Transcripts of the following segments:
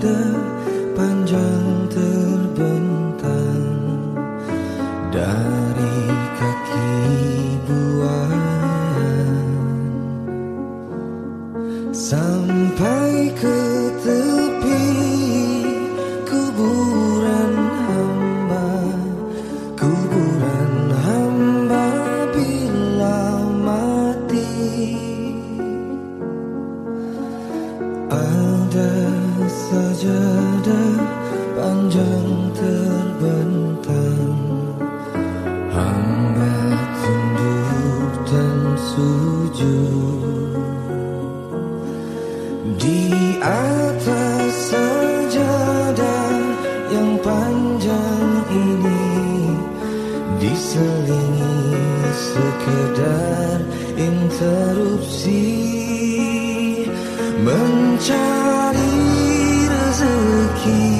的 Hujan terbentang hamba tunduk dan sujud. Di atas sejadah yang panjang ini Diselingi sekedar interupsi. Mencari rezeki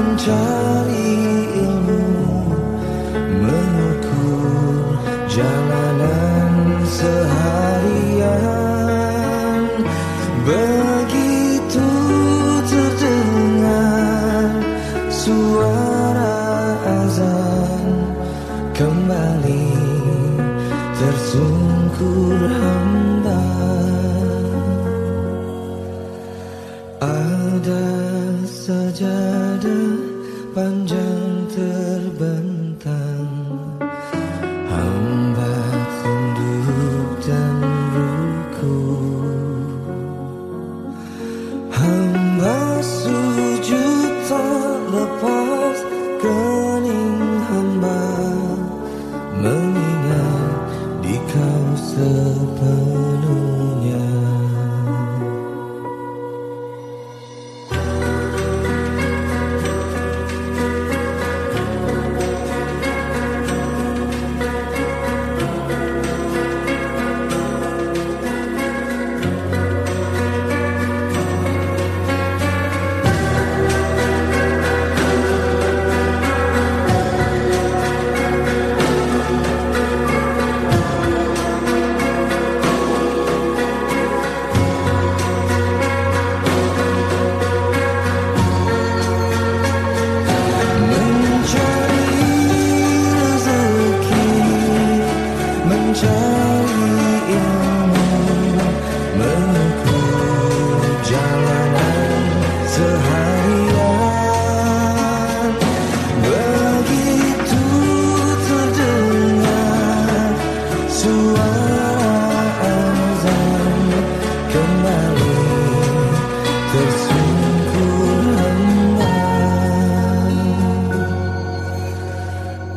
Mencari ilmu Mengukur jalanan seharian. Begitu terdengar suara azan Kembali tersungkur hamba. Ada sajadah Mengingat di kau sepenuhnya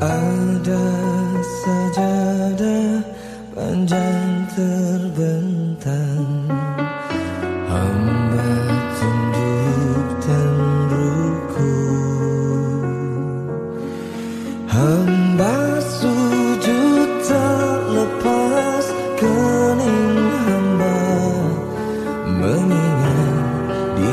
Ada sajadah panjang terbentang. Hamba tunduk dan ruku Hamba sujud tak lepas kening hamba. Mengingat di